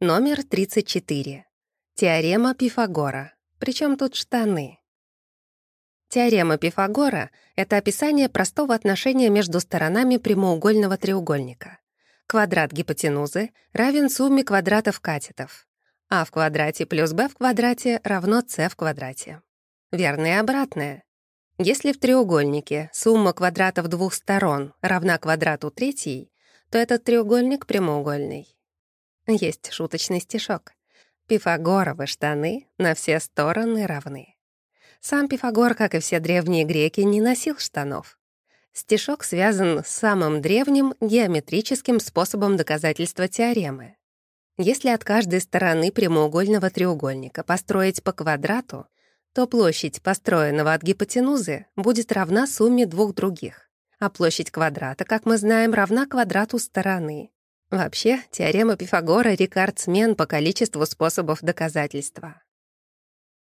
Номер 34. Теорема Пифагора. Причем тут штаны? Теорема Пифагора — это описание простого отношения между сторонами прямоугольного треугольника. Квадрат гипотенузы равен сумме квадратов катетов. А в квадрате плюс b в квадрате равно c в квадрате. Верно и обратное. Если в треугольнике сумма квадратов двух сторон равна квадрату третьей, то этот треугольник прямоугольный. Есть шуточный стишок. Пифагоровы штаны на все стороны равны. Сам Пифагор, как и все древние греки, не носил штанов. Стишок связан с самым древним геометрическим способом доказательства теоремы. Если от каждой стороны прямоугольного треугольника построить по квадрату, то площадь построенного от гипотенузы будет равна сумме двух других, а площадь квадрата, как мы знаем, равна квадрату стороны. Вообще, теорема Пифагора — рекордсмен по количеству способов доказательства.